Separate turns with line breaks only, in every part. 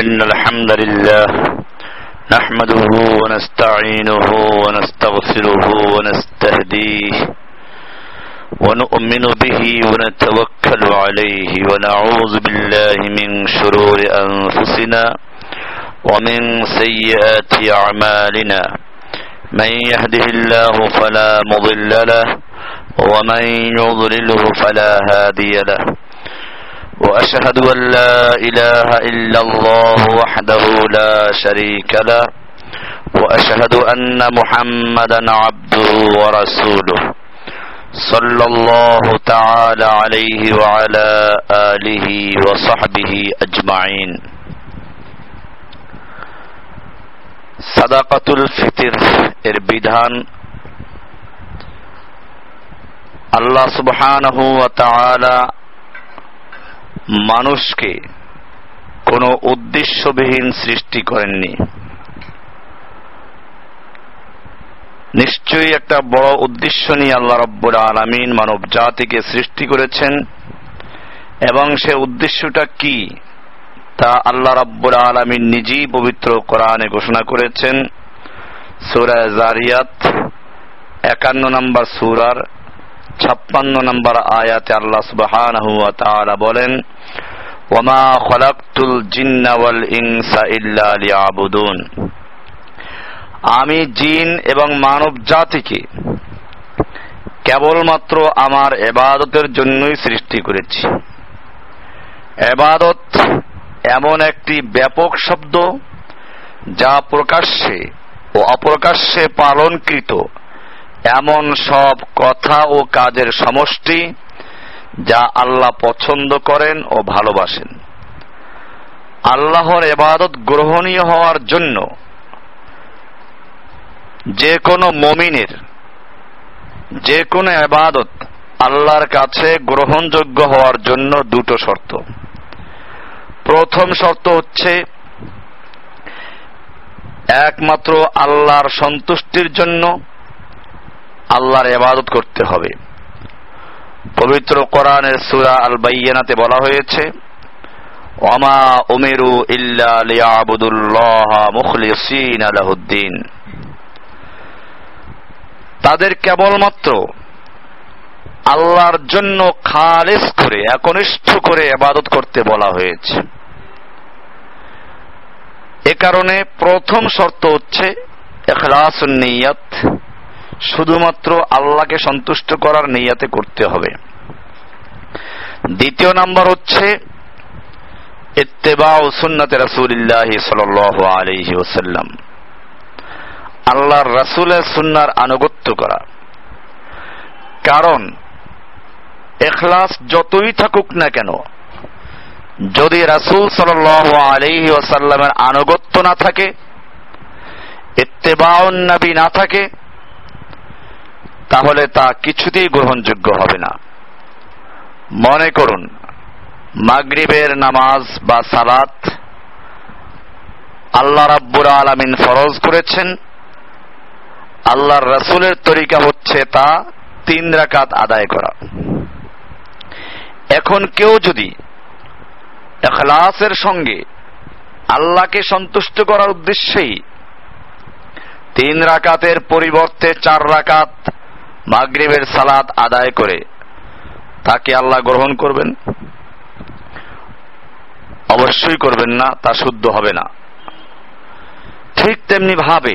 إن الحمد لله نحمده ونستعينه ونستغفره ونستهديه ونؤمن به ونتوكل عليه ونعوذ بالله من شرور أنفسنا ومن سيئات أعمالنا. من يهده الله فلا مضل له ومن يضلله فلا هادي له. وأشهد أن لا إله إلا الله وحده لا شريك له وأشهد أن محمدا عبده ورسوله. صلى الله تعالى عليه وعلى آله وصحبه أجمعين. صدقة الفطر إربدان الله سبحانه وتعالى মানুষকে কোনো উদ্দেশ্যবিহীন সৃষ্টি করেননি। নিশ্চয়ই একটা বড় উদ্দেশ্য নিয়ে আল্লাহ রব্বুল আলমিন মানব জাতিকে সৃষ্টি করেছেন। এবং সে উদ্দেশ্যটা কি? তা আল্লাহ রাব্বুল আলমিন নিজেই পবিত্র কোরআনে ঘোষণা করেছেন। সুরা জারিয়াত একান্ন নম্বর সুরার ছাপ্পান্ন নম্বর আয়াতে আল্লাহ তাআলা বলেন ওয়ামা খলাকতুল জিন্না ওয়াল ইনসা ইল্লা লিয়াবুদুন। আমি জিন এবং মানব জাতিকে কেবলমাত্র আমার এবাদতের জন্যই সৃষ্টি করেছি। এবাদত এমন একটি ব্যাপক শব্দ যা প্রকাশ্যে ও অপ্রকাশ্যে পালনকৃত এমন সব কথা ও কাজের সমষ্টি যা আল্লাহ পছন্দ করেন ও ভালোবাসেন। আল্লাহর এবাদত গ্রহণীয় হওয়ার জন্য যে কোনো মমিনের যে কোনো এবাদত আল্লাহর কাছে গ্রহণযোগ্য হওয়ার জন্য দুটো শর্ত। প্রথম শর্ত হচ্ছে একমাত্র আল্লাহর সন্তুষ্টির জন্য আল্লাহর এবাদত করতে হবে। পবিত্র কোরআনের সুরা আল বাইয়ানাতে বলা হয়েছে, ওমা উমেরু ইল্লা লিয়াবুদুল্লাহ মুখলিসিন আলাহুদ্দিন তাদের কেবলমাত্র আল্লাহর জন্য খালেস করে, একনিষ্ঠ করে আবাদত করতে বলা হয়েছে। এ কারণে প্রথম শর্ত হচ্ছে এখলাস নিয়াত। শুধুমাত্র আল্লাহকে সন্তুষ্ট করার নিয়াতে করতে হবে। দ্বিতীয় নাম্বার হচ্ছে ইত্তেবা ও সুন্নতে রাসূলিল্লাহ সাল্লাল্লাহু আলাইহি ওয়াসাল্লাম। আল্লাহর রাসূলের সুন্নার আনুগত্য করা। কারণ এখলাস যতই থাকুক না কেন, যদি রাসূল সাল্লাল্লাহু আলাইহি ওসাল্লামের আনুগত্য না থাকে, ইত্তেবাউন নবী না থাকে তাহলে তা কিছুতেই গ্রহণযোগ্য হবে না। মনে করুন, মাগরিবের নামাজ বা সালাত আল্লাহ রাব্বুর আলামিন ফরজ করেছেন। আল্লাহর রাসূলের তরিকা হচ্ছে তা তিন রাকাত আদায় করা। এখন কেউ যদি এখলাসের সঙ্গে আল্লাহকে সন্তুষ্ট করার উদ্দেশ্যেই তিন রাকাতের পরিবর্তে চার রাকাত মাগরিবের সালাত আদায় করে তাকে আল্লাহ গ্রহণ করবেন। অবশ্যই করবেন না, তা শুদ্ধ হবে না। ঠিক তেমনি ভাবে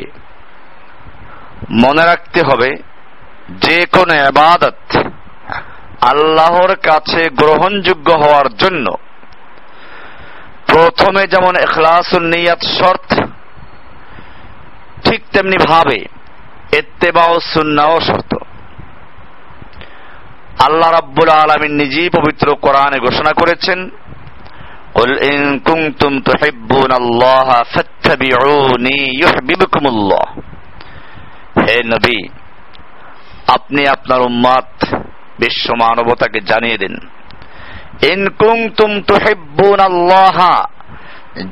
মনে রাখতে হবে, যে কোনো আবাদত আল্লাহর কাছে গ্রহণযোগ্য হওয়ার জন্য প্রথমে যেমন এখলাসুল নিয়াত শর্ত, ঠিক তেমনি ভাবে এত্তেবাও সুন্নাও শর্ত। আল্লাহ রাব্বুল আলামিন নিজেই পবিত্র কোরআনে ঘোষণা করেছেন قل إن كنتم تحبون الله فاتبعوني يحببكم الله হে নবী আপনি আপনার উম্মাত বিশ্ব মানবতাকে জানিয়ে দিন ইন কুনতুম তুহিব্বুন আল্লাহ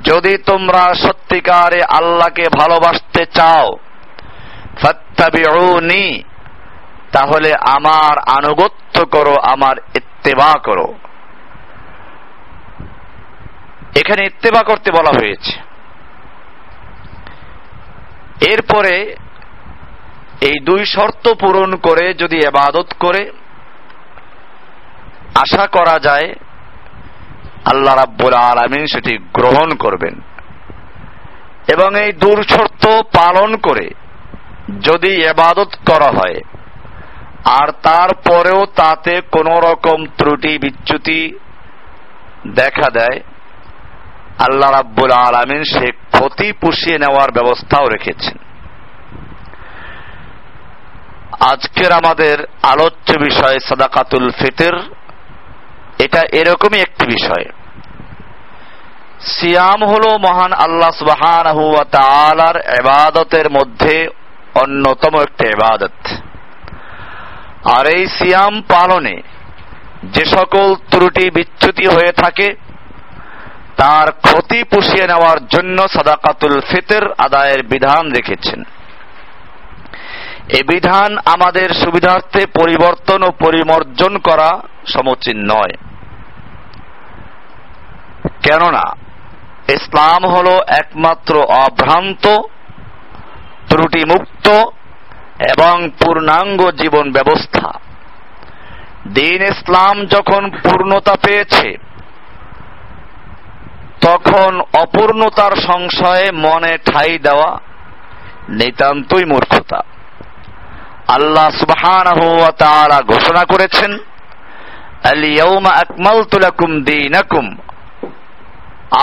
যদি তোমরা সত্যিকারে আল্লাহকে ভালোবাসতে চাও ফাত্তাবিউনি তাহলে আমার আনুগত্য করো, আমার ইত্তেবা করো। এখানে ইত্তেবা করতে বলা হয়েছে। এরপরে এই দুই শর্ত পূরণ করে যদি এবাদত করে, আশা করা যায় আল্লাহ রাব্বুল আলামিন সেটি গ্রহণ করবেন। এবং এই দুর্শর্ত পালন করে যদি এবাদত করা হয় আর তারপরেও তাতে কোন রকম ত্রুটি, বিচ্যুতি দেখা দেয়। আল্লাহ রাব্বুল আলামিন সে ক্ষতি পুষিয়ে নেওয়ার ব্যবস্থাও রেখেছেন। আজকের আমাদের আলোচ্য বিষয় সাদাকাতুল ফিতর। এটা এরকমই একটি বিষয়। সিয়াম হল মহান আল্লাহ তাআলার ইবাদতের মধ্যে অন্যতম একটি ইবাদত। আর এই সিয়াম পালনে যে সকল ত্রুটি বিচ্যুতি হয়ে থাকে, তার ক্ষতি পুষিয়ে নেওয়ার জন্য সাদাকাতুল ফিতর আদায়ের বিধান রেখেছেন। এ বিধান আমাদের সুবিধার্থে পরিবর্তন ও পরিমর্জন করা সমীচীন নয়। কেননা, ইসলাম হল একমাত্র অভ্রান্ত, ত্রুটিমুক্ত এবং পূর্ণাঙ্গ জীবন ব্যবস্থা। দিন ইসলাম যখন পূর্ণতা পেয়েছে, তখন অপূর্ণতার সংশয়ে মনে ঠাই দেওয়া নিতান্তই মূর্খতা। আল্লাহ সুবহানাহু ওয়া ঘোষণা করেছেন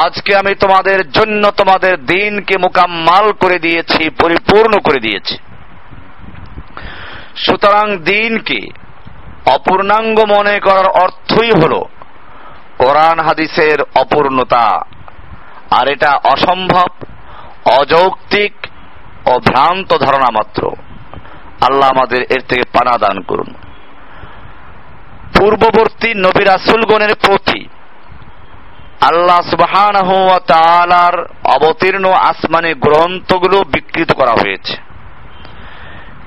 আজকে আমি তোমাদের জন্য তোমাদের দিনকে মোকাম্মাল করে দিয়েছি, পরিপূর্ণ করে দিয়েছি। সুতরাং দিনকে অপূর্ণাঙ্গ মনে করার অর্থই হল কোরআন হাদিসের অপূর্ণতা। আর এটা অসম্ভব, অযৌক্তিক ও ভ্রান্ত ধারণা মাত্র। আল্লাহ আমাদের এর থেকে পানা দান করুন। পূর্ববর্তী নবী রাসুলগণের প্রতি আল্লাহ সুবহানাহু ওয়া অবতীর্ণ আসমানি গ্রন্থগুলো বিকৃত করা হয়েছে।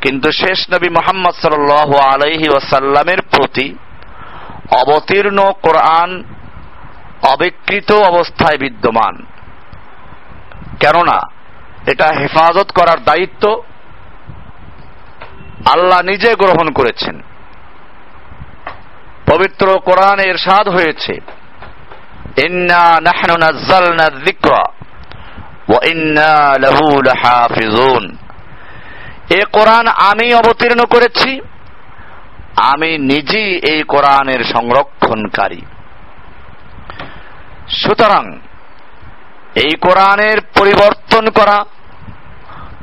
কিন্তু শেষ নবী মোহাম্মদ সাল্লাল্লাহু আলাইহি ওয়াসাল্লামের প্রতি অবতীর্ণ কোরআন অবিকৃত অবস্থায় বিদ্যমান। কেননা, এটা হেফাজত করার দায়িত্ব আল্লাহ নিজে গ্রহণ করেছেন। পবিত্র কোরআনে এরশাদ হয়েছে, ইন্না নাহনু ইন্না লাহু লাহাফিজুন। এ কোরআন আমি অবতীর্ণ করেছি। আমি নিজেই এই কোরআনের সংরক্ষণকারী। সুতরাং এই কোরআনের পরিবর্তন করা,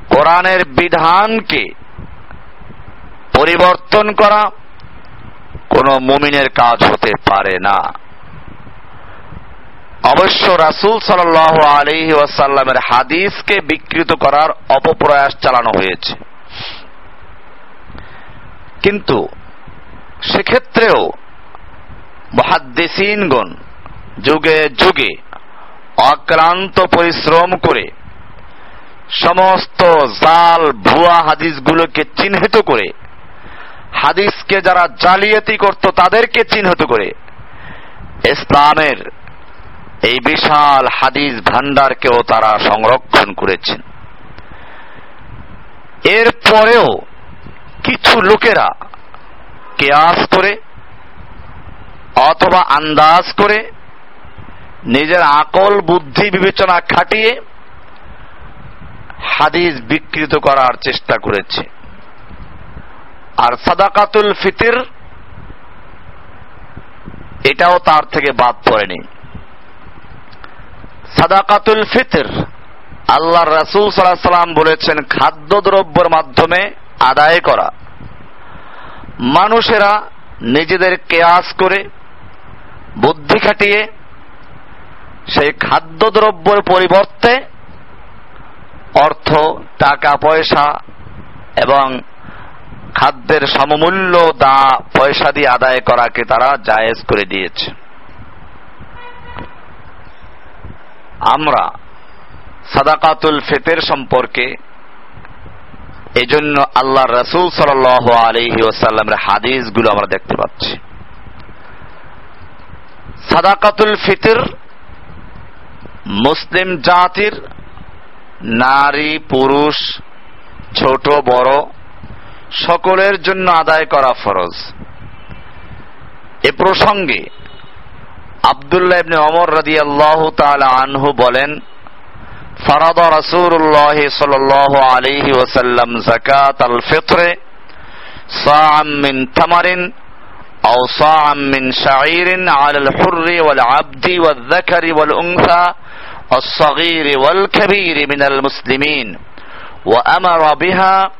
কোরআনের বিধানকে পরিবর্তন করা কোন মুমিনের কাজ হতে পারে না। অবশ্য রাসুল সাল আলহি ওয়াসাল্লামের হাদিসকে বিকৃত করার অপপ্রয়াস চালানো হয়েছে। কিন্তু সেক্ষেত্রেও মহাদ্দেশিনগণ যুগে যুগে অক্লান্ত পরিশ্রম করে সমস্ত জাল, ভুয়া হাদিসগুলোকে চিহ্নিত করে, হাদিসকে যারা জালিয়াতি করত তাদেরকে চিহ্নিত করে ইসলামের এই বিশাল হাদিস ভান্ডারকেও তারা সংরক্ষণ করেছেন। এর পরেও কিছু লোকেরা কেয়াস করে অথবা আন্দাজ করে নিজের আকল, বুদ্ধি, বিবেচনা খাটিয়ে হাদিস বিকৃত করার চেষ্টা করেছে। আর সাদাকাতুল ফিতির এটাও তার থেকে বাদ পড়েনি। সাদাকাতুল ফিতর আল্লাহ রাসুল সাল্লাহ সাল্লাম বলেছেন, খাদ্যদ্রব্যের মাধ্যমে আদায় করা। মানুষেরা নিজেদের কেয়াস করে, বুদ্ধি খাটিয়ে সেই খাদ্যদ্রব্যের পরিবর্তে অর্থ, টাকা, পয়সা এবং খাদ্যের সমমূল্য দা, পয়সা দিয়ে আদায় করাকে তারা জায়েজ করে দিয়েছে। আমরা সাদাকাতুল ফেতের সম্পর্কে এজন্য আল্লাহ রসুল সাল আলহি ওসাল্লামের হাদিসগুলো আমরা দেখতে পাচ্ছি। সাদাকাতুল ফিতর মুসলিম জাতির নারী, পুরুষ, ছোট, বড় সকলের জন্য আদায় করা ফরজ। এ প্রসঙ্গে আবদুল্লাহ ইবনে অমর রাদিয়াল্লাহু তাআলা আনহু বলেন فرض رسول الله صلى الله عليه وسلم زكاة الفطر صاعا من تمر أو صاعا من شعير على الحر والعبد والذكر والأنثى الصغير والكبير من المسلمين وأمر بها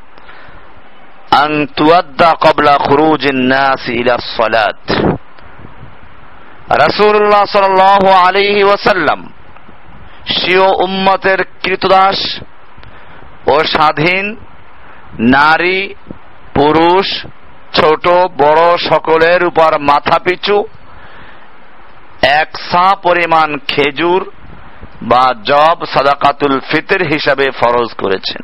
أن تؤدى قبل خروج الناس إلى الصلاة. رسول الله صلى الله عليه وسلم স্বীয় উম্মতের কৃতদাস ও স্বাধীন নারী, পুরুষ, ছোট, বড় সকলের উপর মাথা পিছু এক সা পরিমাণ খেজুর বা জব সাদাকাতুল ফিতর হিসাবে ফরজ করেছেন।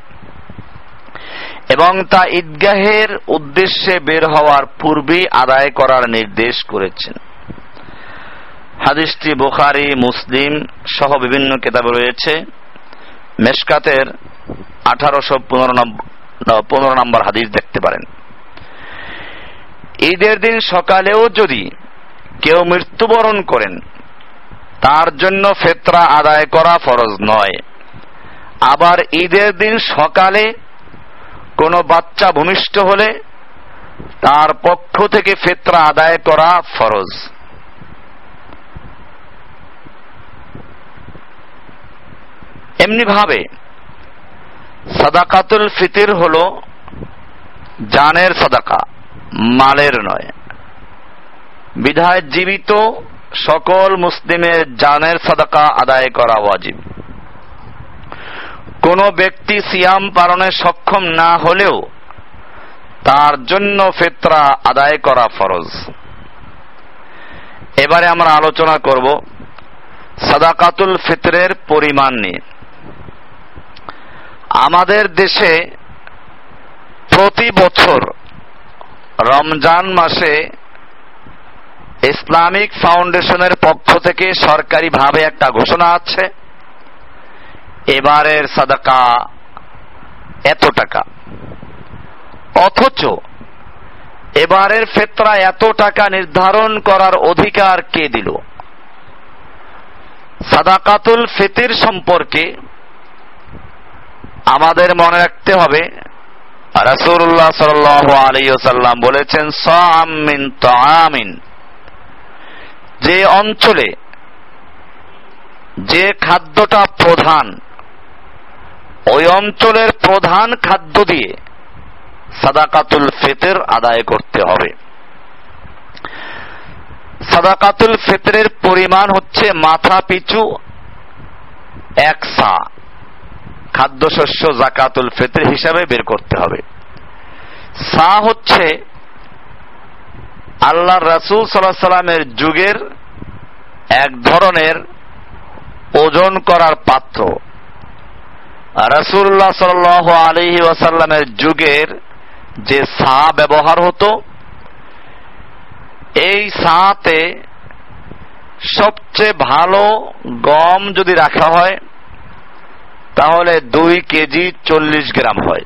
এবং তা ঈদগাহের উদ্দেশ্যে বের হওয়ার পূর্বেই আদায় করার নির্দেশ করেছেন। হাদিসটি বুখারি, মুসলিম সহ বিভিন্ন কেতাবে রয়েছে। মেশকাতের আঠারোশো পনেরো নম্বর হাদিস দেখতে পারেন। ঈদের দিন সকালেও যদি কেউ মৃত্যুবরণ করেন, তার জন্য ফেতরা আদায় করা ফরজ নয়। আবার ঈদের দিন সকালে কোনো বাচ্চা ভূমিষ্ঠ হলে তার পক্ষ থেকে ফেতরা আদায় করা ফরজ। এমনি ভাবে সাদাকাতুল ফিতির হল জানের সাদাকা, মালের নয়। বিধায় জীবিত সকল মুসলিমের জানের সাদাকা আদায় করা ওয়াজিব। কোন ব্যক্তি সিয়াম পালনে সক্ষম না হলেও তার জন্য ফেতরা আদায় করা ফরজ। এবারে আমরা আলোচনা করব সাদাকাতুল ফিতরের পরিমাণ নিয়ে। আমাদের দেশে প্রতি বছর রমজান মাসে ইসলামিক ফাউন্ডেশনের পক্ষ থেকে সরকারিভাবে একটা ঘোষণা আছে, এবারের সাদাকা এত টাকা। অথচ এবারের ফেতরা এত টাকা নির্ধারণ করার অধিকার কে দিল? সাদাকাতুল ফিতির সম্পর্কে আমাদের মনে রাখতে হবে, রাসূলুল্লাহ সাল্লাল্লাহু আলাইহি ওয়াসাল্লাম বলেছেন সামিন তাআমিন। যে অঞ্চলে যে খাদ্যটা প্রধান, ওই অঞ্চলের প্রধান খাদ্য দিয়ে সাদাকাতুল ফিতর আদায় করতে হবে। সাদাকাতুল ফিতরের পরিমাণ হচ্ছে মাথা পিছু এক সা। খাদ্যশস্য জাকাতুল ফিতর হিসাবে বের করতে হবে। সা হচ্ছে আল্লাহ রাসুল সাল্লাহ সাল্লামের যুগের এক ধরনের ওজন করার পাত্র। রাসুল্লাহ সাল আলহি ওয়াসাল্লামের যুগের যে সা ব্যবহার হতো, এই সাতে সবচেয়ে ভালো গম যদি রাখা হয় তাহলে দুই কেজি চল্লিশ গ্রাম হয়।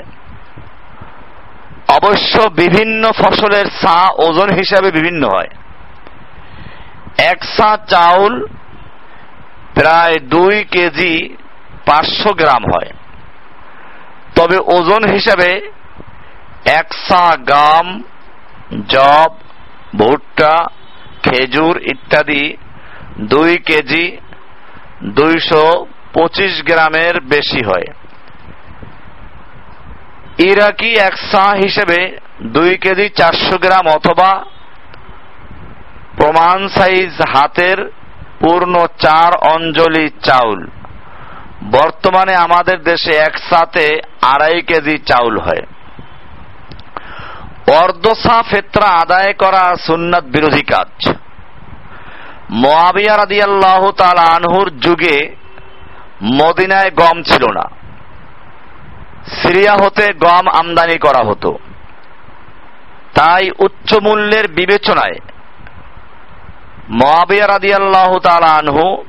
অবশ্য বিভিন্ন ফসলের সা ওজন হিসাবে বিভিন্ন হয়। এক সা চাউল প্রায় দুই কেজি পাঁচশো গ্রাম হয়। তবে ওজন হিসাবে এক সা গাম জব ভুট্টা, খেজুর ইত্যাদি দুই কেজি দুইশো পঁচিশ গ্রামের বেশি হয়। ইরাকি এক সা হিসেবে দুই কেজি চারশো গ্রাম অথবা প্রমাণ সাইজ হাতের পূর্ণ চার অঞ্জলি চাউল। বর্তমানে আমাদের দেশে একসাথে আড়াই কেজি চাউল হয়। অর্ধসা ফেত্রা আদায় করা সুন্নাত বিরোধী কাজ। মোয়াবিয়া রাদিয়াল্লাহ তাল আনহুর যুগে মদিনায় গম ছিল না। সিরিয়া হতে গম আমদানি করা হতো। তাই উচ্চ মূল্যের বিবেচনায় মোয়াবিয়া রাদিয়াল্লাহ আনহু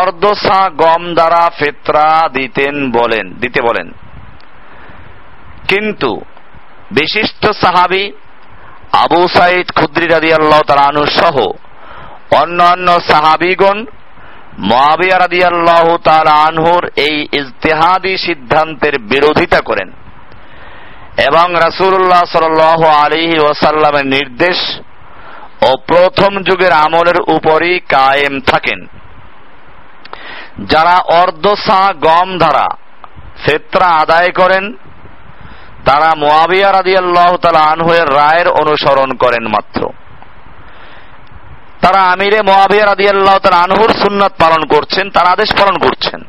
অর্ধসা গম দ্বারা ফেতরা দিতেন বলেন, দিতে বলেন। কিন্তু বিশিষ্ট সাহাবি আবু সাইদ খুদ্রি রাদি আল্লাহ তালানু সহ অন্যান্য সাহাবিগণ মহাবিয়া আনহুর এই ইজতেহাদি সিদ্ধান্তের বিরোধিতা করেন এবং রাসুল্লাহ সাল আলিহি ওসাল্লামের নির্দেশ ও প্রথম যুগের আমলের উপরই কায়েম থাকেন। যারা অর্ধসা গম ধারা ফেত্রা আদায় করেন, তারা মোয়াবিয়া রাদি আল্লাহ তালা আনহুয়ের রায়ের অনুসরণ করেন মাত্র। তারা আমিরে মোয়াবিয়া রাদি আল্লাহ তালা আনহুর সুন্নত পালন করছেন, তার আদেশ পালন করছেন।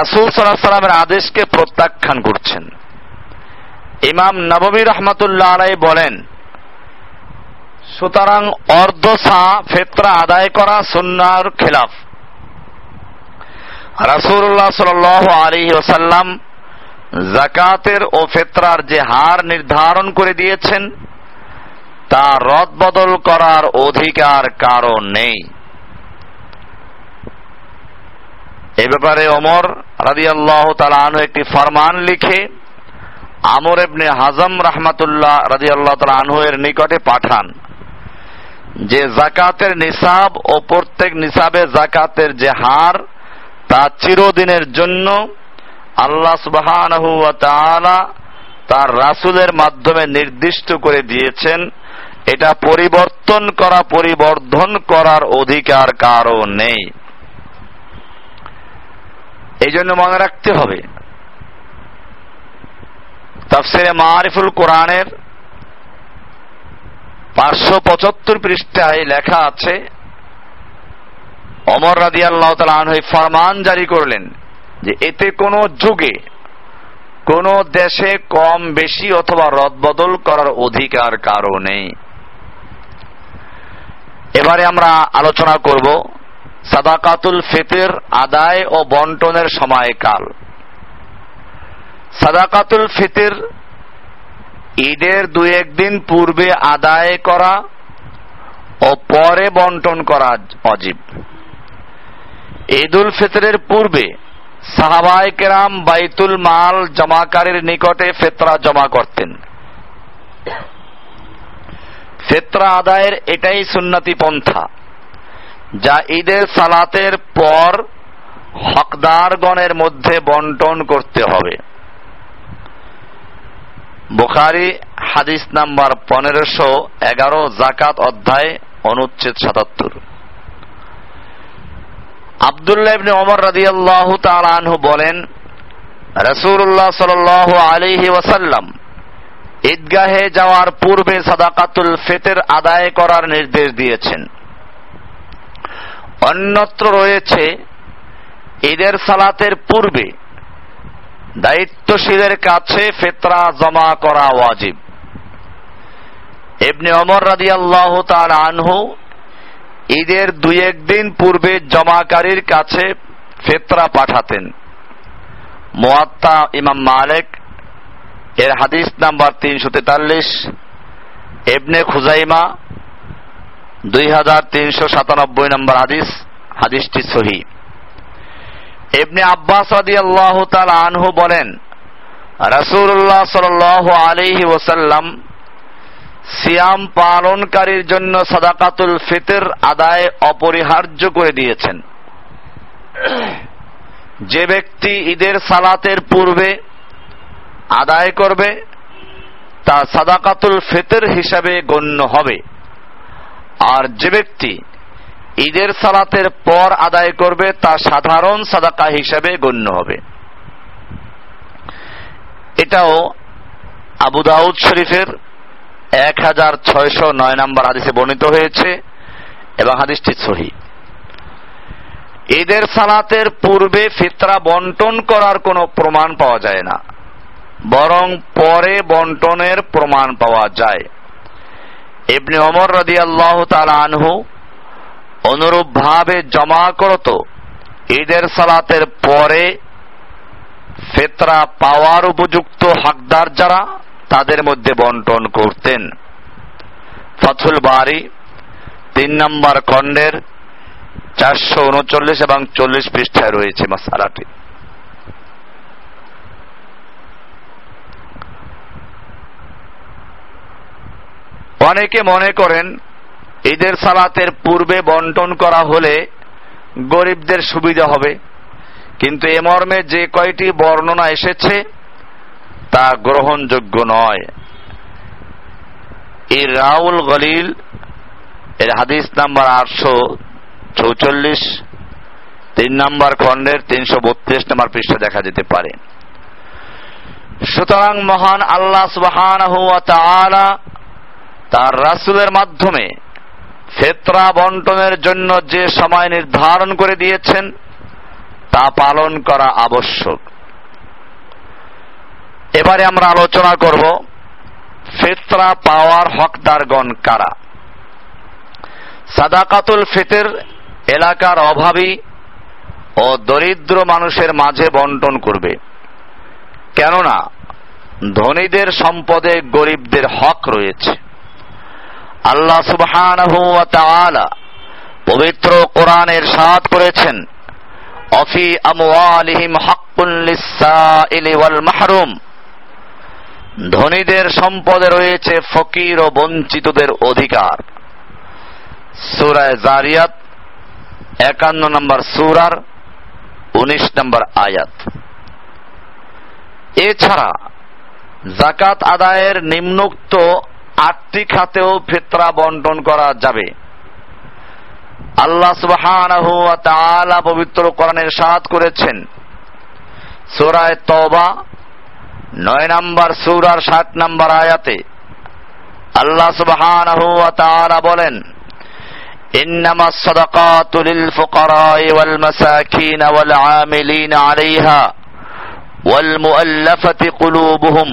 রাসুল সাল্লাহ সাল্লামের আদেশকে প্রত্যাখ্যান করছেন। ইমাম নবমী রহমতুল্লাহ আলাই বলেন, সুতরাং অর্ধ সা ফেতরা আদায় করা সুন্নার খেলাফ। রাসুল্লাহ সাল আলী ওসাল্লাম জাকাতের ও ফেতরার যে হার নির্ধারণ করে দিয়েছেন তা রদ বদল করার অধিকার কারণ নেই। এ ব্যাপারে ওমর রাদিয়াল্লাহ তালানু একটি ফরমান লিখে আমর এবনে হাজম রাহমাতুল্লাহ রাদিয়াল্লাহ তালা আনহু এর নিকটে পাঠান যে জাকাতের নিসাব ও প্রত্যেক নিসাবে জাকাতের যে হার তা চিরদিনের জন্য আল্লাহ তাআলা তার রাসূলের মাধ্যমে নির্দিষ্ট করে দিয়েছেন। এটা পরিবর্তন করা, পরিবর্ধন করার অধিকার কারও নেই। এই জন্য মনে রাখতে হবে, তাফসিরে মারিফুল কোরআনের পাঁচশো পঁচাত্তর পৃষ্ঠায় লেখা আছে অমর রাদি আল্লাহ তালা ফরমান জারি করলেন যে এতে কোনো যুগে কোন দেশে কম বেশি অথবা রদবদল করার অধিকার কারও নেই। এবারে আমরা আলোচনা করব সাদাকাতুল ফিতির আদায় ও বন্টনের সময়কাল। সাদাকাতুল ফিতর ঈদের দু একদিন পূর্বে আদায় করা ও পরে বন্টন করা অজীব। ঈদুল ফিতরের পূর্বে সাহাবায় কেরাম বাইতুল মাল জমাকারীর নিকটে ফেতরা জমা করতেন। ফেতরা আদায়ের এটাই সুন্নতি পন্থা। যা ঈদের সালাতের পর হকদারগণের মধ্যে বন্টন করতে হবে। বুখারি হাদিস নাম্বার পনেরোশো এগারো জাকাত অধ্যায় অনুচ্ছেদ সাতাত্তর। আবদুল্লাহ ইবনে ওমর রাদিয়াল্লাহু তাআলা আনহু বলেন, রাসূলুল্লাহ সাল্লাল্লাহু আলাইহি ওয়াসাল্লাম ঈদগাহে যাওয়ার পূর্বে সাদাকাতুল ফেতের আদায় করার নির্দেশ দিয়েছেন। অন্যত্র রয়েছে, ঈদের সালাতের পূর্বে দায়িত্বশীলের কাছে ফেতরা জমা করা ওয়াজিব। এমনি অমর রাদি আল্লাহ তার আনহু ঈদের দুই একদিন পূর্বে জমাকারীর কাছে ফেতরা পাঠাতেন। মোয়াত্তা ইমাম মালেক এর হাদিস নাম্বার তিনশো তেতাল্লিশ এবনে খুজাইমা, দুই হাজার তিনশো সাতানব্বই নম্বর হাদিস, হাদিসটি সহি। এবনে আব্বাস আদি আল্লাহ তাল আনহু বলেন রাসুল্লাহ সাল আলিহি ওসাল্লাম সিয়াম পালনকারীর জন্য সাদাকাতুল ফিতর আদায় অপরিহার্য করে দিয়েছেন। যে ব্যক্তি ঈদের সালাতের পূর্বে আদায় করবে, তা সাদাকাতুল ফিতর হিসাবে গণ্য হবে। আর যে ব্যক্তি ঈদের সালাতের পর আদায় করবে, তা সাধারণ সাদাকা হিসাবে গণ্য হবে। এটাও আবু দাউদ শরীফের এক হাজার ছয়শো নয় নম্বর হাদিসে বর্ণিত হয়েছে এবং হাদিসটি সহি। ঈদের সালাতের পূর্বে ফিতরা বন্টন করার কোনো প্রমাণ পাওয়া যায় না। বরং পরে বন্টনের প্রমাণ পাওয়া যায়। ইবনে অমর রদি আল্লাহ আনহু অনুরূপ ভাবে জমা করত, ঈদের সালাতের পরে ফেতরা পাওয়ার উপযুক্ত হকদার যারা, তাদের মধ্যে বন্টন করতেন। ফাথুল বাড়ি তিন নম্বর খণ্ডের চারশো উনচল্লিশ এবং চল্লিশ পৃষ্ঠায় রয়েছে মাসালাটি। অনেকে মনে করেন, ঈদের সালাতের পূর্বে বন্টন করা হলে গরিবদের সুবিধা হবে। কিন্তু এ মর্মে যে কয়টি বর্ণনা এসেছে, তা গ্রহণযোগ্য নয়। এই রাউল গলিল, এর হাদিস নাম্বার আটশো চৌচল্লিশ, তিন নম্বর খণ্ডের তিনশো বত্রিশ নম্বর পৃষ্ঠে দেখা যেতে পারে। সুতরাং মহান আল্লাহ সুবাহান তার রাসুলের মাধ্যমে ফেতরা বন্টনের জন্য যে সময় নির্ধারণ করে দিয়েছেন, তা পালন করা আবশ্যক। এবারে আমরা আলোচনা করব ফেতরা পাওয়ার হকদারগণ কারা। সাদাকাতুল ফিতের এলাকার অভাবী ও দরিদ্র মানুষের মাঝে বন্টন করবে। কেননা ধনীদের সম্পদে গরিবদের হক রয়েছে। আল্লাহ তাআলা পবিত্র কোরআনের সাথ করেছেন, অফি আমওয়ালিহিম মাহরুম ধনীদের সম্পদে রয়েছে ফকির ও বঞ্চিতদের অধিকার। সুরায় জারিয়াত, একান্ন নম্বর সুরার উনিশ নম্বর আয়াত। এছাড়া জাকাত আদায়ের নিম্নোক্ত আটটি খাতেও ফেতরা বন্টন করা যাবে আল্লাহ সুবহানাহু ওয়া তাআলা পবিত্র কোরআনের সাথ করেছেন সূরায়ে তওবা নয় নম্বর সূরার সাত নম্বর আয়াতে আল্লাহ সুবহানাহু ওয়া তাআলা বলেন إنما الصدقات للفقراء والمساكين والعاملين عليها والمؤلفة قلوبهم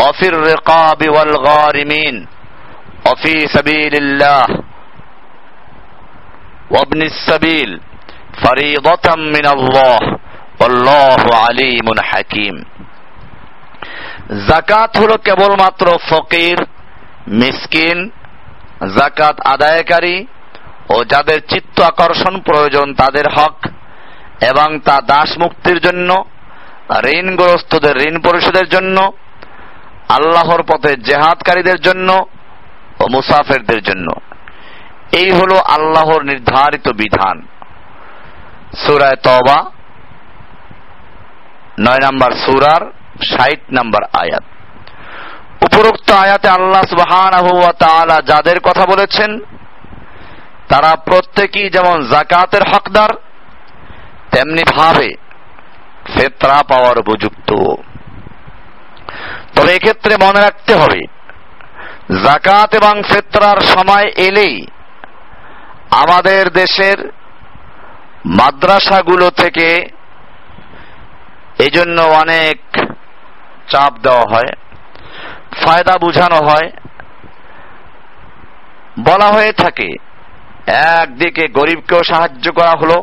وفي الرقاب والغارمين وفي سبيل الله وابن السبيل فريضة من الله والله عليم حكيم জাকাত হলো কেবলমাত্র ফকির মিসকিন জাকাত আদায়কারী ও যাদের চিত্ত আকর্ষণ প্রয়োজন তাদের হক এবং তা দাস মুক্তির জন্য ঋণগ্রস্তদের ঋণ পরিশোধের জন্য আল্লাহর পথে জেহাদকারীদের জন্য ও মুসাফেরদের জন্য। এই হলো আল্লাহর নির্ধারিত বিধান। সুরায় তবা নয় নম্বর সুরার ষাট নম্বর আয়াত। উপরোক্ত আয়াতে আল্লাহ তাআলা যাদের কথা বলেছেন, তারা প্রত্যেকেই যেমন জাকাতের হকদার, তেমনি ভাবে ফেতরা পাওয়ার উপযুক্ত। তবে এক্ষেত্রে মনে রাখতে হবে জাকাত এবং ফেতরার সময় এলেই আমাদের দেশের মাদ্রাসাগুলো থেকে এই জন্য অনেক চাপ দেওয়া হয়, ফায়দা বুঝানো হয়। বলা হয়ে থাকে, একদিকে গরিবকেও সাহায্য করা হলো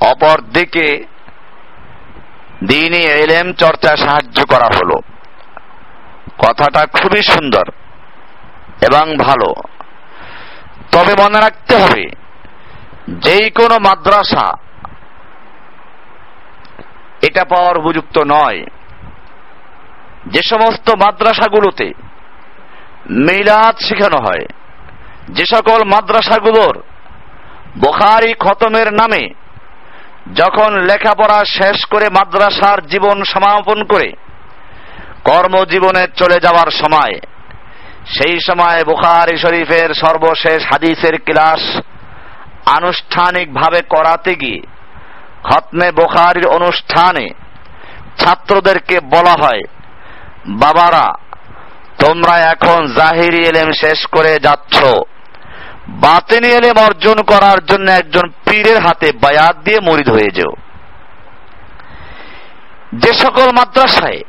অপর দিকে দিনই এলেম চর্চা সাহায্য করা হলো। কথাটা খুবই সুন্দর এবং ভালো। তবে মনে রাখতে হবে, যেই কোনো মাদ্রাসা এটা পাওয়ার উপযুক্ত নয়। যে সমস্ত মাদ্রাসাগুলোতে মিলাদ শেখানো হয়, যে সকল মাদ্রাসাগুলোর বোখারি খতমের নামে যখন লেখাপড়া শেষ করে মাদ্রাসার জীবন সমাপন করে কর্মজীবনে চলে যাওয়ার সময়, সেই সময় বুখারি শরীফের সর্বশেষ হাদিসের ক্লাস আনুষ্ঠানিকভাবে করাতে গিয়ে খতমে বোখারির অনুষ্ঠানে ছাত্রদেরকে বলা হয়, বাবারা, তোমরা এখন জাহিরি এলেম শেষ করে যাচ্ছ। বাতেনি এলেম অর্জন করার জন্য একজন পীরের হাতে বায়াত দিয়ে মরিদ হয়ে যেও। যে সকল মাদ্রাসায়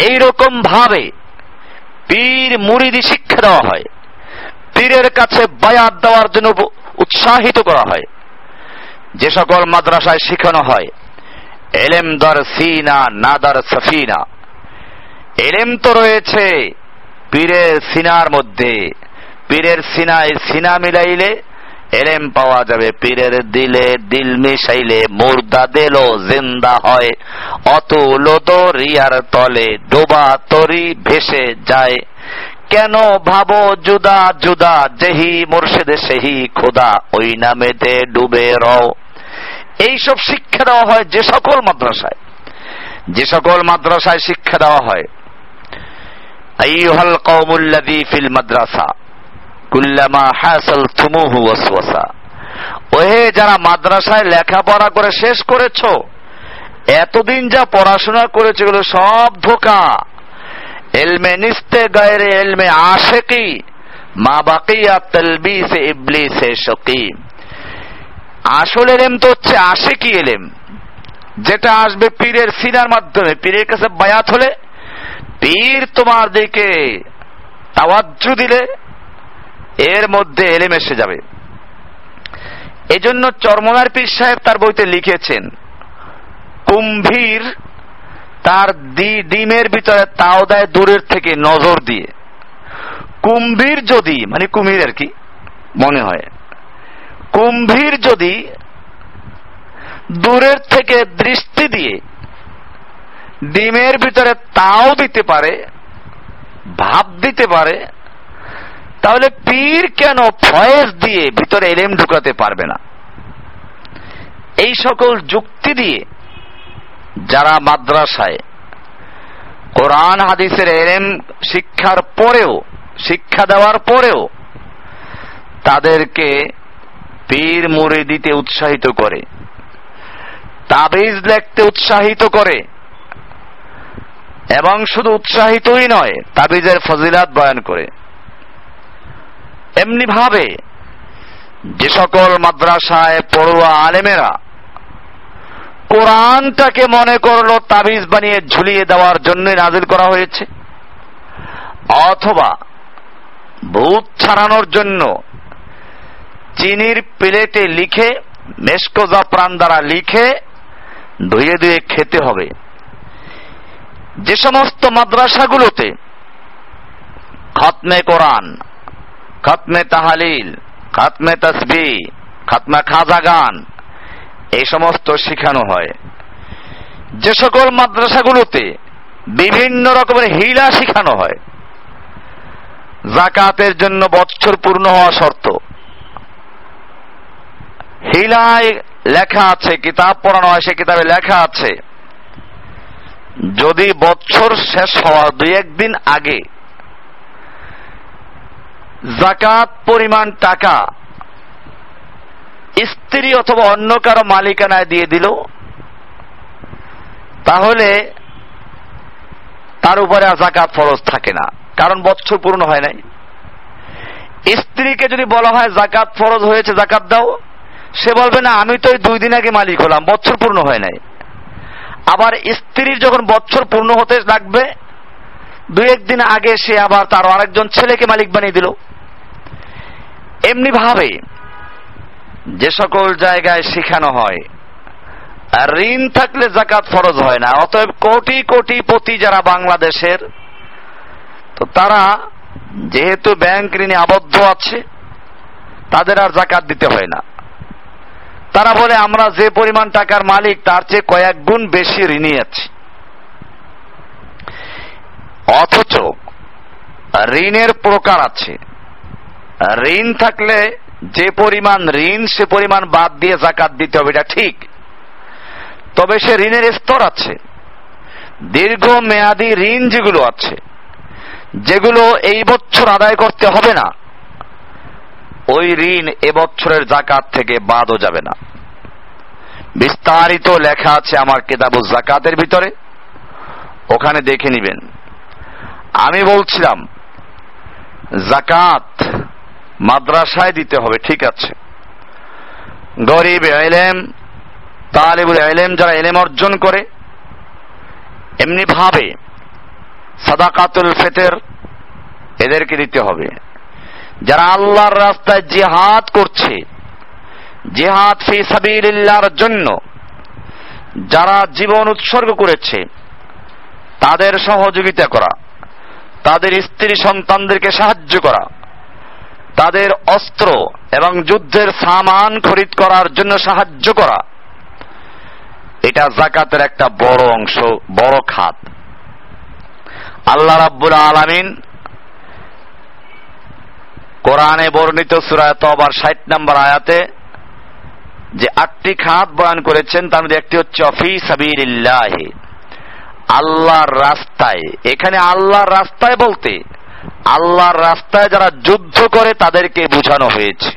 এই রকম ভাবে পীর মুরিদি শিক্ষা দেওয়া হয়। পীরের কাছে বায়াত দেওয়ার জন্য উৎসাহিত করা হয়। যে সকল মাদ্রাসায় শিখানো হয়, এলেম দর সিনা, না দর সফিনা। এলেম তো রয়েছে পীরের সিনার মধ্যে। পীরের সিনায় সিনা মিলাইলে এলেম পাওয়া যাবে, পীরের দিলে দিল মিশাইলে, মুর্দা দিলো জিন্দা হয়। অতুল দরিয়ার তলে ডোবা তরি ভেসে যায়। কেন ভাবো জুদা জুদা যেহি মুর্শিদে সেহি খোদা, ওই নামেতে ডুবে রও। এইসব শিক্ষা দেওয়া হয় যে সকল মাদ্রাসায়। যে সকল মাদ্রাসায় শিক্ষা দেওয়া হয়। আইয়ুহাল কওমুল্লাযী ফিল মাদ্রাসা। কুল্লামা হাসাল তুমুহু ওয়াসওয়াসা। ওহে, যারা মাদ্রাসায় লেখাপড়া করে শেষ করেছ, এতদিন যা পড়াশোনা করেছে, এগুলো সব ধোকা। এলমে নিস্তে গায়রে এলমে আশেকি, মা বাকিয়া তালবিসে ইবলিসে শকি। আসল এলেম তো হচ্ছে আশেকি এলেম। যেটা আসবে পীরের সিনার মাধ্যমে, পীরের কাছে বায়াত হলে, পীর তোমার দিকে তাওয়াজ্জু দিলে এর মধ্যে এলেম এসে যাবে। এজন্য চরমনার পীর সাহেব তার বইতে লিখেছেন, কুম্ভীর তার ডিমের ভিতরে তাও দেয় দূরের থেকে নজর দিয়ে। কুম্ভীর যদি মানে কুমির আর কি, মনে হয়, কুম্ভীর যদি দূরের থেকে দৃষ্টি দিয়ে ডিমের ভিতরে তাও দিতে পারে, ভাব দিতে পারে তাহলে পীর কেন ফয়েজ দিয়ে ভিতরে এলেম ঢুকাতে পারবে না? এই সকল যুক্তি দিয়ে যারা মাদ্রাসায় কোরআন হাদিসের এলেম শিক্ষার পরেও, শিক্ষা দেওয়ার পরেও তাদেরকে পীর মুড়ি দিতে উৎসাহিত করে, তাবিজ লেখতে উৎসাহিত করে, এবং শুধু উৎসাহিতই নয়, তাবিজের ফজিলাত বয়ান করে। এমনি ভাবে যে সকল মাদ্রাসায় পড়ুয়া আলেমেরা কোরআনটাকে মনে করল তাবিজ বানিয়ে ঝুলিয়ে দেওয়ার জন্য নাজিল করা হয়েছে, অথবা ভূত ছাড়ানোর জন্য চিনির প্লেটে লিখে, মেসকোজা প্রাণ দ্বারা লিখে, ধুয়ে ধুয়ে খেতে হবে। যে সমস্ত মাদ্রাসাগুলোতে খতমে কোরআন খতমে তাহালিল, খতমে তসবি, খতমে খাজা গান এই সমস্ত শেখানো হয়। যে সকল মাদ্রাসাগুলোতে বিভিন্ন রকমের হিলা শেখানো হয় জাকাতের জন্য বৎসর পূর্ণ হওয়া শর্ত। হিলায় লেখা আছে, কিতাব পড়ানো হয়, সে কিতাবে লেখা আছে। যদি বছর শেষ হওয়ার দুই একদিন আগে জাকাত, পরিমাণ, টাকা। স্ত্রী অথবা অন্য কারও মালিকানায় দিয়ে দিল, তাহলে তার উপরে জাকাত ফরজ থাকে না, কারণ বছর পূর্ণ হয় নাই। স্ত্রীকে যদি বলা হয় জাকাত ফরজ হয়েছে, জাকাত দাও, সে বলবে, না, আমি তো দুই দিন আগে মালিক হলাম বছর পূর্ণ হয় নাই। আবার স্ত্রীর যখন বছর পূর্ণ হতে লাগবে দুই একদিন আগে সে আবার তার আরেকজন ছেলেকে মালিক বানিয়ে দিল। এমনি ভাবে যে সকল জায়গায় শেখানো হয়, আর ঋণ থাকলে জাকাত ফরজ হয় না, অতএব কোটি কোটি পতি যারা বাংলাদেশের, তো তারা যেহেতু ব্যাংক ঋণে আবদ্ধ আছে, তাদের আর জাকাত দিতে হয় না। তারা বলে, আমরা যে পরিমাণ টাকার মালিক, তার চেয়ে কয়েক গুণ বেশি ঋণী আছি। অথচ ঋণের প্রকার আছে। ঋণ থাকলে যে পরিমাণ ঋণ, সে পরিমাণ বাদ দিয়ে জাকাত দিতে হবে, এটা ঠিক। তবে সে ঋণের স্তর আছে। দীর্ঘ মেয়াদি ঋণ যেগুলো আছে, যেগুলো এই বছর আদায় করতে হবে না, ওই ঋণ এবছরের জাকাত থেকে বাদও যাবে না। বিস্তারিত লেখা আছে আমার কেতাবুজ জাকাতের ভিতরে। ওখানে দেখে নিবেন। আমি বলছিলাম জাকাত মাদ্রাসায় দিতে হবে, ঠিক আছে। গরিব এলেম, তালেবুল এলেম যারা এলেম অর্জন করে, এমনি ভাবে সাদাকাতুল ফেতের এদেরকে দিতে হবে। যারা আল্লাহর রাস্তায় জিহাদ করছে, জিহাদ ফি সাবিলিল্লাহর জন্য যারা জীবন উৎসর্গ করেছে, তাদের সহযোগিতা করা, তাদের স্ত্রী সন্তানদেরকে সাহায্য করা তাদের অস্ত্র এবং যুদ্ধের সামান খরিদ করার জন্য সাহায্য করা। এটা জাকাতের একটা বড় অংশ, বড় খাত। আল্লাহ রাব্বুল আলামিন কোরআনে বর্ণিত সুরায় তবার ষাট নম্বর আয়াতে যে আটটি খাত বয়ান করেছেন, তার মধ্যে একটি হচ্ছে অফি সাবিরিল্লাহ আল্লাহর রাস্তায়। এখানে আল্লাহর রাস্তায় বলতে আল্লাহর রাস্তায় যারা যুদ্ধ করে তাদেরকে বোঝানো হয়েছে।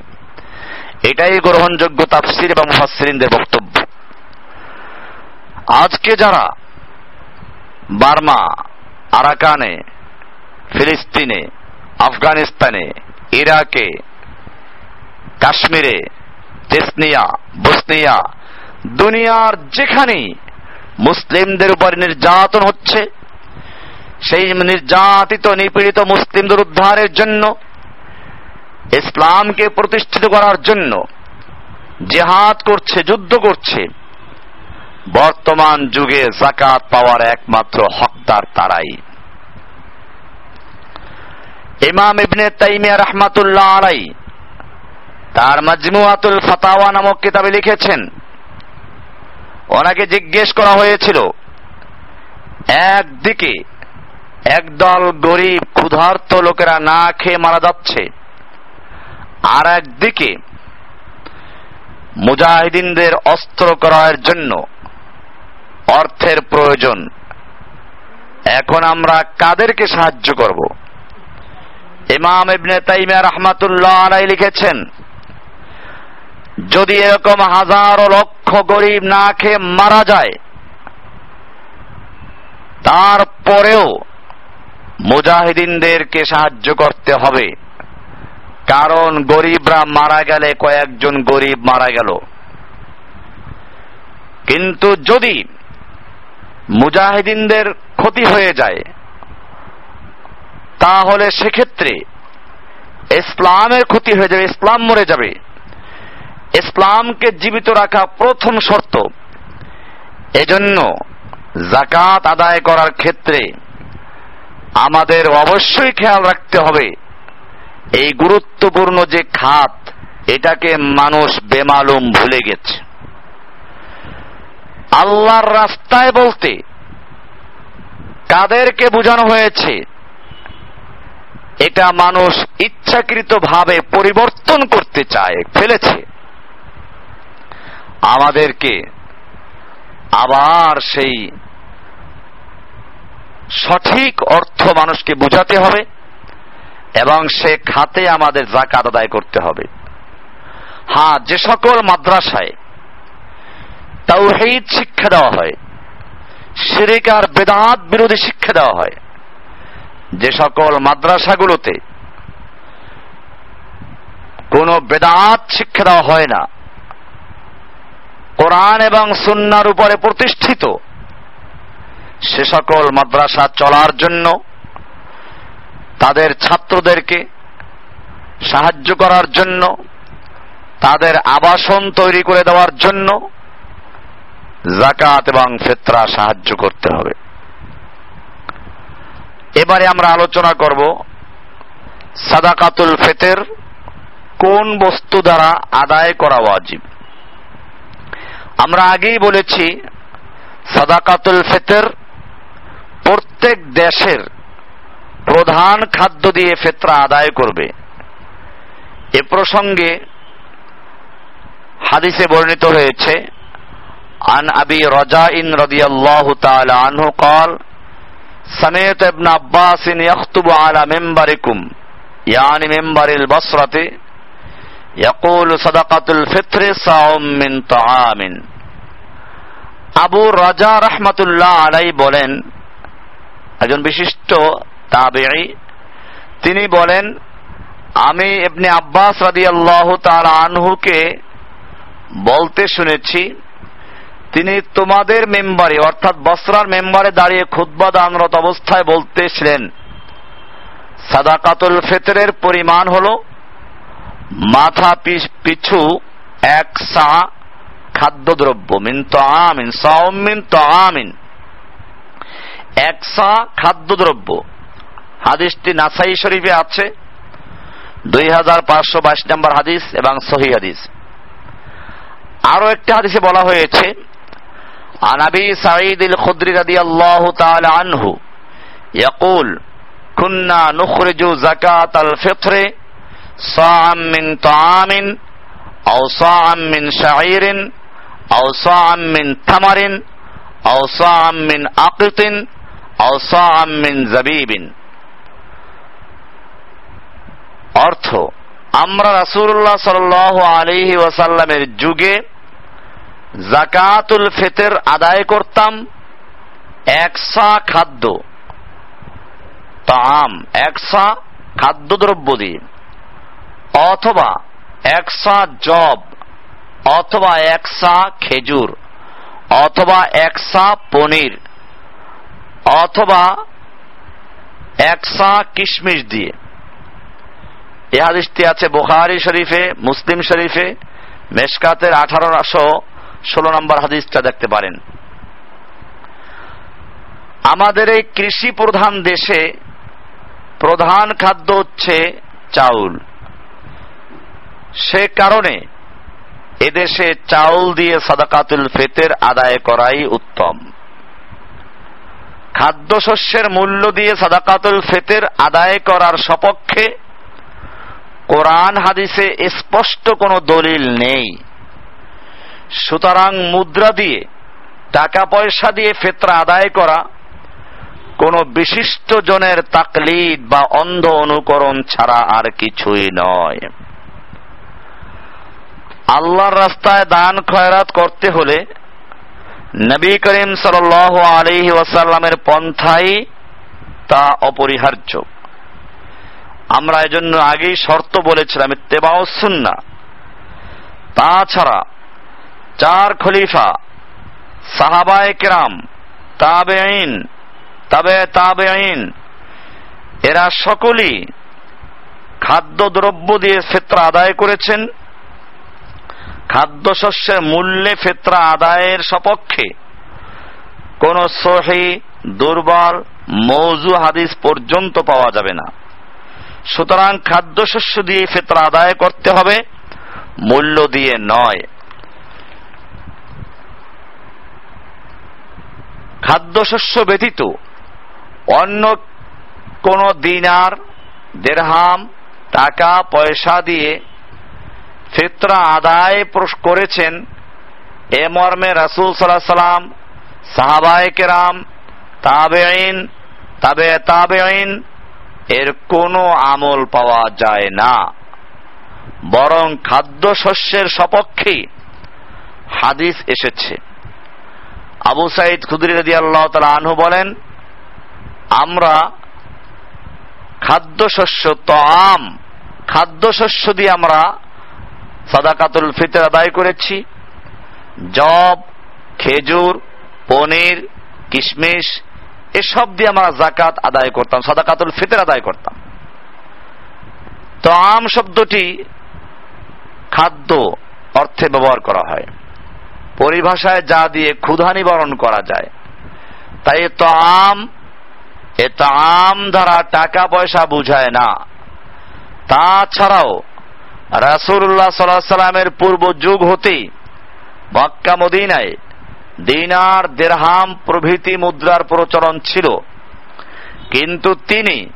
এটাই গ্রহণযোগ্য তাফসির এবং মুফাসসিরিনদের বক্তব্য। আজকে যারা বার্মা, আরাকানে, ফিলিস্তিনে, আফগানিস্তানে, ইরাকে, কাশ্মীরে, তেসনিয়া, বসনিয়া, দুনিয়ার যেখানেই মুসলিমদের উপর নির্যাতন হচ্ছে সেই নির্যাতিত, নিপীড়িত মুসলিমদের উদ্ধারের জন্য, ইসলামকে প্রতিষ্ঠিত করার জন্য জেহাদ করছে, যুদ্ধ করছে, বর্তমান যুগে জাকাত পাওয়ার একমাত্র হকদার তারাই। ইমাম ইবনে তাইমিয়া রহমাতুল্লাহ আলাই তার মাজমুয়াতুল ফাতাওয়া নামক কিতাবে লিখেছেন, ওনাকে জিজ্ঞেস করা হয়েছিল, একদিকে একদল গরিব, ক্ষুধার্ত লোকেরা না খেয়ে মারা যাচ্ছে। আর একদিকে মুজাহিদিনদের অস্ত্র করার জন্য অর্থের প্রয়োজন। এখন আমরা কাদেরকে সাহায্য করব? ইমাম ইবনে তাইমিয়া রহমাতুল্লাহ আলাই লিখেছেন, যদি এরকম হাজারো লক্ষ গরিব না খেয়ে মারা যায়, তারপরেও মুজাহিদিনদেরকে সাহায্য করতে হবে। কারণ গরিবরা মারা গেলে কয়েকজন গরিব মারা গেল। কিন্তু যদি মুজাহিদিনদের ক্ষতি হয়ে যায়, তাহলে সেক্ষেত্রে ইসলামের ক্ষতি হয়ে যাবে, ইসলাম মরে যাবে। ইসলামকে জীবিত রাখা প্রথম শর্ত। এজন্য জাকাত আদায় করার ক্ষেত্রে আমাদের অবশ্যই খেয়াল রাখতে হবে। এই গুরুত্বপূর্ণ যে খাত, এটাকে মানুষ বেমালুম ভুলে গেছে। আল্লাহর রাস্তায় বলতে কাদেরকে বোঝানো হয়েছে, এটা মানুষ ইচ্ছাকৃত ভাবে পরিবর্তন করতে চায়, ফেলেছে। আমাদেরকে আবার সেই সঠিক অর্থ মানুষকে বোঝাতে হবে এবং সে খাতে আমাদের জাকাত আদায় করতে হবে। হ্যাঁ যে সকল মাদ্রাসায় তাওহীদ শিক্ষা দেওয়া হয়, শিরিক বেদাত বিরোধী শিক্ষা দেওয়া হয়, যে সকল মাদ্রাসাগুলোতে কোনো বেদাত শিক্ষা দেওয়া হয় না, কোরআন এবং সুন্নার উপরে প্রতিষ্ঠিত সে সকল মাদ্রাসা চলার জন্য তাদের ছাত্রদেরকে সাহায্য করার জন্য, তাদের আবাসন তৈরি করে দেওয়ার জন্য জাকাত এবং ফেতরা সাহায্য করতে হবে। এবারে আমরা আলোচনা করব সাদাকাতুল ফেতের কোন বস্তু দ্বারা আদায় করা ওয়াজিব। আমরা আগেই বলেছি, সাদাকাতুল ফেতের প্রত্যেক দেশের প্রধান খাদ্য দিয়ে ফেতরা আদায় করবে এ প্রসঙ্গে হাদিসে বর্ণিত হয়েছে عن أبي رجاء رضي الله تعالى عنه قال سمعت ابن عباس يخطب على منبركم يعني منبر البصرة يقول صدقة الفطر صاع من طعام আবু রাজা রহমাতুল্লাহ আলাই বলেন একজন বিশিষ্ট তাবেঈ, তিনি বলেন, আমি ইবনে আব্বাস রাদিয়াল্লাহু তাআলা আনহুকে বলতে শুনেছি, তিনি তোমাদের মেম্বারে, অর্থাৎ বসরার মেম্বারে দাঁড়িয়ে খুদ্া দানরত অবস্থায় বলতেছিলেন, সাদাকাতুল ফেতরের পরিমাণ হল মাথা পিছু এক সা খাদ্যদ্রব্য, মিন তো আমিন সাউমিন তো আমিন একসা খাদ্যদ্রব্য। হাদিসটি নাসাই শরীফে আছে। দুই হাজার পাঁচশো বাইশ নম্বর হাদিস এবং সহি হাদিস। আরও একটি হাদিসে বলা হয়েছে আনাবি সাঈদ ইল খুদ্রি রাদি আল্লাহ তাল আনহু ইয়াকুল, কুন্না নুখরিজু যাকাত আল ফিত্রে সাআম মিন তামিন আও সাআম মিন শাঈরিন আও সাআম মিন থামারিন আও সাআম মিন আকৃতিন মিন অর্থ, আমরা রাসুল্লাহ সাল আলহি ওয়াসাল্লামের যুগে জাকাতুল ফেতের আদায় করতাম একসা খাদ্য তাম একসা খাদ্যদ্রব্য দিয়ে, অথবা একসা জব অথবা একসা খেজুর, অথবা একসা পনির অথবা একসা কিশমিশ দিয়ে। এ হাদিসটি আছে বুখারি শরীফে, মুসলিম শরীফে, মেশকাতের আঠারোশো ষোলো নম্বর হাদিসটা দেখতে পারেন। আমাদের এই কৃষি প্রধান দেশে প্রধান খাদ্য হচ্ছে চাউল। সে কারণে এদেশে চাউল দিয়ে সাদাকাতুল ফেতের আদায় করাই উত্তম। খাদ্যশস্যের মূল্য দিয়ে সাদাকাতুল ফেতের আদায় করার সপক্ষে কোরআন হাদিসে স্পষ্ট কোনো দলিল নেই। সুতরাং মুদ্রা দিয়ে টাকা পয়সা দিয়ে ফেতরা আদায় করা কোন বিশিষ্ট জনের তাকলিদ বা অন্ধ অনুকরণ ছাড়া আর কিছুই নয়। আল্লাহর রাস্তায় দান খয়রাত করতে হলে নবী করিম সাল আলহি ওয়াসাল্লামের পন্থাই তা অপরিহার্য। আমরা এজন্য আগেই শর্ত বলেছিলাম তেবাও সুন্না তাছাড়া চার খলিফা, সাহাবায় কেরাম তাবে আইন তবে তাবে আইন এরা সকলেই খাদ্য দ্রব্য দিয়ে ফেতরা আদায় করেছেন। খাদ্যশস্যের মূল্যে ফেতরা আদায়ের সপক্ষে কোন সহি, দুর্বল, মৌজু হাদিস পর্যন্ত পাওয়া যাবে না। সুতরাং খাদ্যশস্য দিয়ে ফেতরা আদায় করতে হবে, মূল্য দিয়ে নয়। খাদ্যশস্য ব্যতীত অন্য কোন দিনার দেড়হাম, টাকা, পয়সা দিয়ে ফিতরা আদায় প্রশ করেছেন এ মর্মে রাসুল সাল্লাহ সাল্লাম, সাহাবায় কেরাম তাবে আইন তাবে তাবে আইন এর কোনো আমল পাওয়া যায় না। বরং খাদ্যশস্যের সপক্ষে হাদিস এসেছে। আবু সাইদ খুদরি রাজি আল্লাহ তালা আনহু বলেন, আমরা খাদ্যশস্য তো আম খাদ্যশস্য দিয়ে আমরা সাদাকাতুল ফিতর আদায় করেছি। জব, খেজুর, পনির, কিশমিশ, এসব দিয়ে আমরা জাকাত আদায় করতাম, সাদাকাতুল ফিতর আদায় করতাম। তো আম শব্দটি খাদ্য অর্থে ব্যবহার করা হয়। পরিভাষায় যা দিয়ে ক্ষুধা নিবারণ করা যায়, তাই এ তো আম, এ তো আম দ্বারা টাকা পয়সা বুঝায় না। তাছাড়াও রাসুল্লাহ সাল্লাহ সাল্লামের পূর্ব যুগ হতেই মক্কা মদিনায় দিনার দেরহাম প্রভৃতি মুদ্রার প্রচলন ছিল। কিন্তু তিনি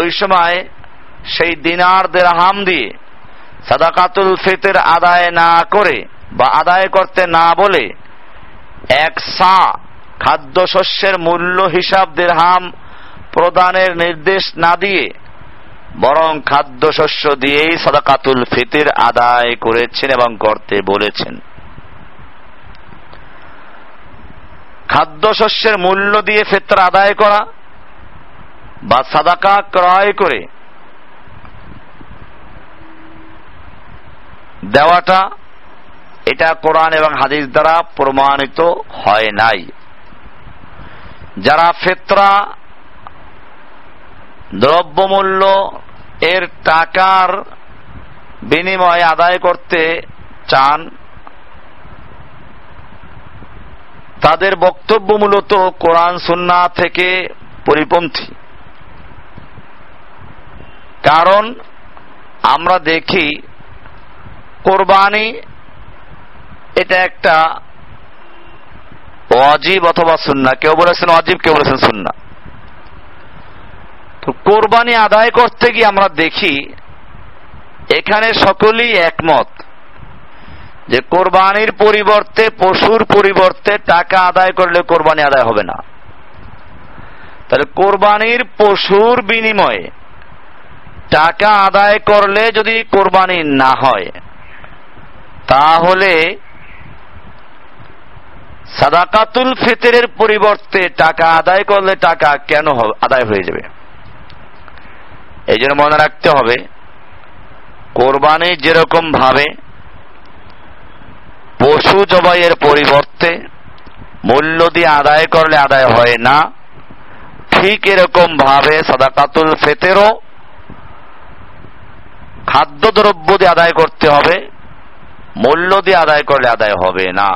ওই সময় সেই দিনার দেরহাম দিয়ে সাদাকাতুল ফিতের আদায় না করে বা আদায় করতে না বলে এক সা খাদ্যশস্যের মূল্য হিসাব দেরহাম প্রদানের নির্দেশ না দিয়ে বরং খাদ্যশস্য দিয়েই সাদাকাতুল ফিতির আদায় করেছেন এবং করতে বলেছেন। খাদ্যশস্যের মূল্য দিয়ে ফেতরা আদায় করা বা সাদাকা ক্রয় করে দেওয়াটা এটা কোরআন এবং হাদিস দ্বারা প্রমাণিত হয় নাই। যারা ফেতরা দ্রব্যমূল্য এর টাকার বিনিময়ে আদায় করতে চান, তাদের বক্তব্য মূলত কোরআন, সুন্না থেকে পরিপন্থী। কারণ আমরা দেখি, কোরবানি এটা একটা অজীব অথবা সুন্না। কেউ বলেছেন অজীব কেউ বলেছেন সুন্না। তো কোরবানি আদায় করতে গিয়ে আমরা দেখি, এখানে সকলেই একমত যে কোরবানির পরিবর্তে, পশুর পরিবর্তে টাকা আদায় করলে কোরবানি আদায় হবে না। তাহলে কোরবানির পশুর বিনিময়ে টাকা আদায় করলে যদি কোরবানি না হয়, তাহলে সাদাকাতুল ফিতরের পরিবর্তে টাকা আদায় করলে টাকা কেন আদায় হয়ে যাবে? এই জন্য মনে রাখতে হবে, কোরবানি যেরকম ভাবে পশু জবাইয়ের পরিবর্তে মূল্য দিয়ে আদায় করলে আদায় হয় না, ঠিক এরকম ভাবে সাদাকাতুল ফেতেরও খাদ্যদ্রব্য দিয়ে আদায় করতে হবে, মূল্য দিয়ে আদায় করলে আদায় হবে না।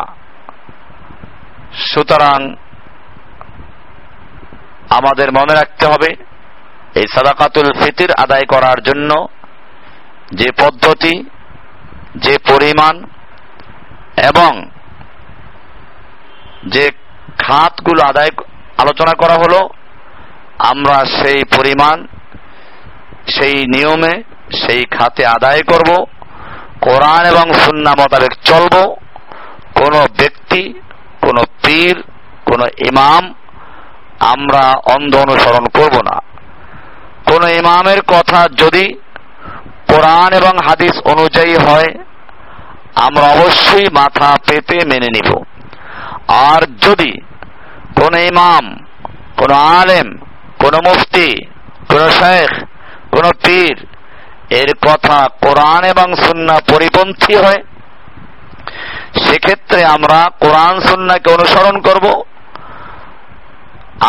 সুতরাং আমাদের মনে রাখতে হবে এই সাদাকাতুল ফিতির আদায় করার জন্য যে পদ্ধতি, যে পরিমাণ এবং যে খাতগুলো আদায় আলোচনা করা হলো, আমরা সেই পরিমাণ, সেই নিয়মে সেই খাতে আদায় করব, কোরআন এবং সুন্না মোতাবেক চলব। কোন ব্যক্তি, কোন পীর, কোন ইমাম আমরা অন্ধ অনুসরণ করব না। কোন ইমামের কথা যদি কোরআন এবং হাদিস অনুযায়ী হয়, আমরা অবশ্যই মাথা পেতে মেনে নিব। আর যদি কোন ইমাম, কোন আলেম, কোন মুফতি, কোন শেখ কোন পীর এর কথা কোরআন এবং সুন্না পরিপন্থী হয়, সেক্ষেত্রে আমরা কোরআন সুন্নাকে অনুসরণ করব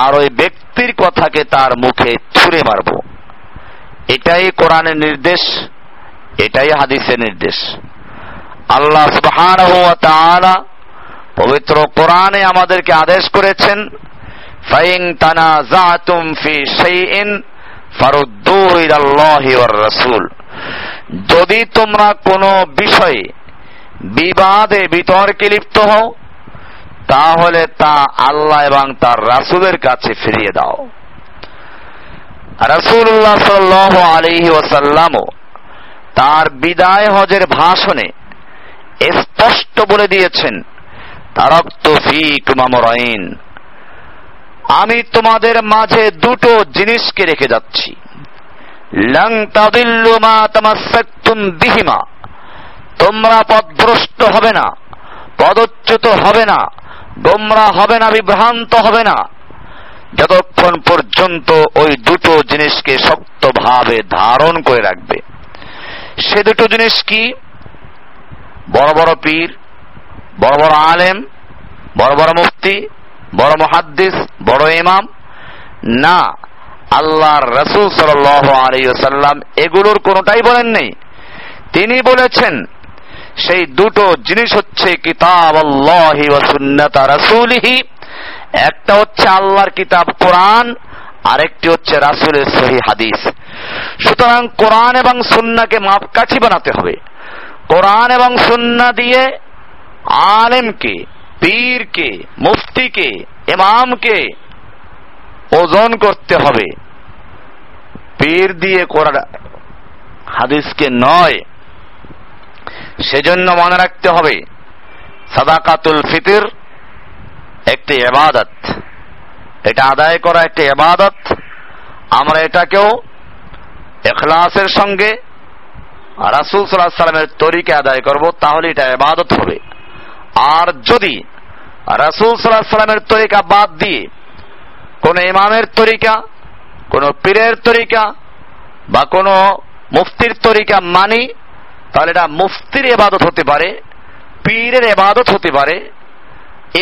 আর ওই ব্যক্তির কথাকে তার মুখে ছুঁড়ে মারব। এটাই কোরআনের নির্দেশ, এটাই হাদিসের নির্দেশ। আল্লাহ তাআলা পবিত্র কোরআনে আমাদেরকে আদেশ করেছেন, ফাইন তানাজাতুম ফি শাইইন ফারুদ্দুহু ইলাল্লাহি রাসূল। যদি তোমরা কোনো বিষয়ে বিবাদে বিতর্কে লিপ্ত হও, তাহলে তা আল্লাহ এবং তার রাসূলের কাছে ফিরিয়ে দাও। রাসূলুল্লাহ সাল্লাল্লাহু আলাইহি ওয়াসাল্লামও তার বিদায় হজের ভাষণে স্পষ্ট বলে দিয়েছেন, তারক্ত ফিক মামরাইন আমি তোমাদের মাঝে দুটো জিনিসকে রেখে যাচ্ছি। লং তাদিল্লু মা তামাসাক্তুম বিহিমা। তোমরা পদভ্রষ্ট হবে না, পদচ্যুত হবে না, গোমরা হবে না, বিভ্রান্ত হবে না। যতক্ষণ পর্যন্ত ওই দুটো জিনিসকে শক্তভাবে ধারণ করে রাখবে, সে দুটো জিনিস কি? বড় বড় পীর, বড় বড় আলেম, বড় বড় মুফতি, বড় মহাদ্দিস, বড় ইমাম। না, আল্লাহর রসুল সাল্লাম এগুলোর কোনোটাই বলেন নেই তিনি বলেছেন, সেই দুটো জিনিস হচ্ছে কিতাব আল্লাহি সুন্নাতা রাসূলিহি। একটা হচ্ছে আল্লাহর কিতাব, কোরআন, আরেকটি হচ্ছে রাসূলের সহি হাদিস। সুতরাং কোরআন এবং সুন্নাকে মাপকাঠি বানাতে হবে। কোরআন এবং সুন্না দিয়ে আলেমকে, পীরকে, মুফতিকে, ইমামকে ওজন করতে হবে। পীর দিয়ে কোরআন, হাদিসকে নয়। সেজন্য মনে রাখতে হবে, সাদাকাতুল ফিতির একটি এবাদত। এটা আদায় করা একটি এবাদত। আমরা এটাকেও এখলাসের সঙ্গে রাসুল সাল্লাহ সাল্লামের তরিকে আদায় করব তাহলে এটা এবাদত হবে। আর যদি রাসুল সাল্লাহ সাল্লামের তরিকা বাদ দিয়ে কোনো ইমামের তরিকা, কোনো পীরের তরিকা বা কোনো মুফতির তরিকা মানি, তাহলে এটা মুফতির এবাদত হতে পারে, পীরের এবাদত হতে পারে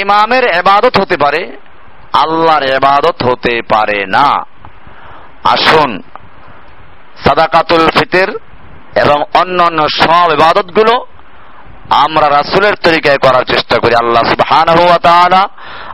ইমামের এবাদত হতে পারে, আল্লাহর এবাদত হতে পারে না। আসুন, সাদাকাতুল ফিতের এবং অন্য অন্য সব এবাদতগুলো আমরা রাসুলের তরিকায় করার চেষ্টা করি। আল্লাহ সুবহানাহু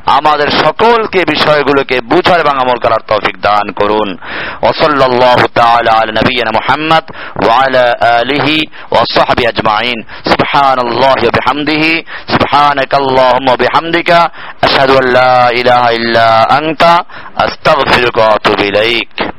আমাদের সকলকে বিষয়গুলোকে বুঝার এবং আমল করার তৌফিক দান করুন। ওসল্লাল্লাহু তাআলা আলা নবিয়িনা মুহাম্মদ ওয়া আলা আলিহি ওয়া সাহবিহি আজমাইন। সুবহানাল্লাহি ওয়া বিহামদিহি, সুবহানাকাল্লাহুম্মা বিহামদিকা, আশহাদু আল্লা ইলাহা ইল্লা আনতা, আস্তাগফিরুকা ওয়া আতুবু ইলাইক।